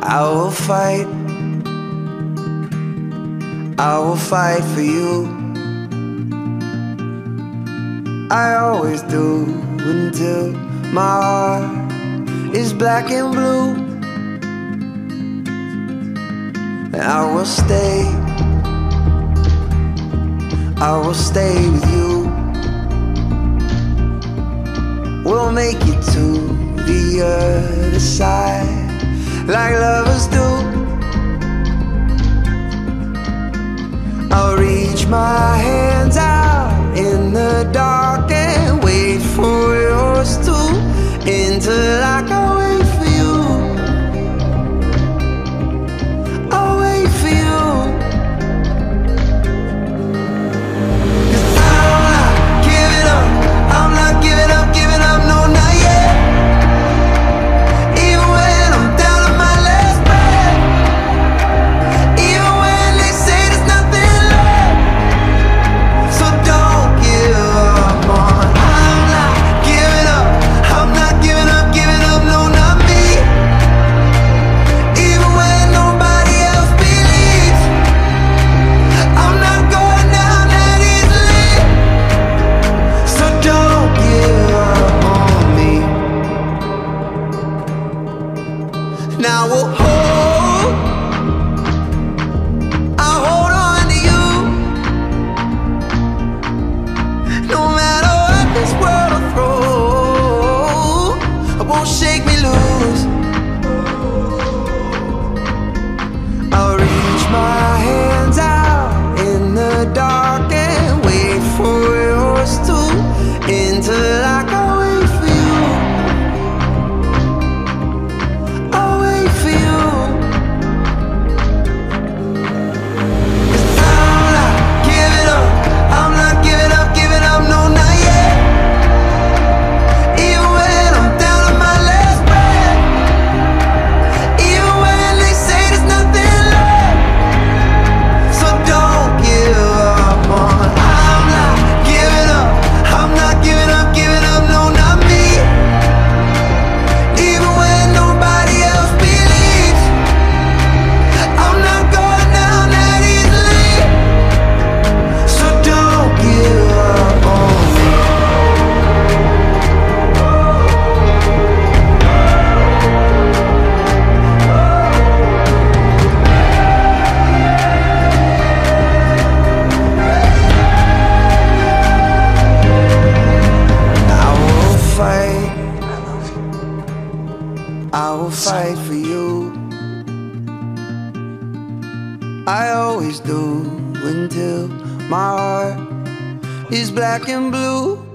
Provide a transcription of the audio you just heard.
I will fight. I will fight for you. I always do until my heart is black and blue. And I will stay. I will stay with you. We'll make it to the other side like lovers do. I'll reach my hand. you. I will fight for you. I always do until my heart is black and blue.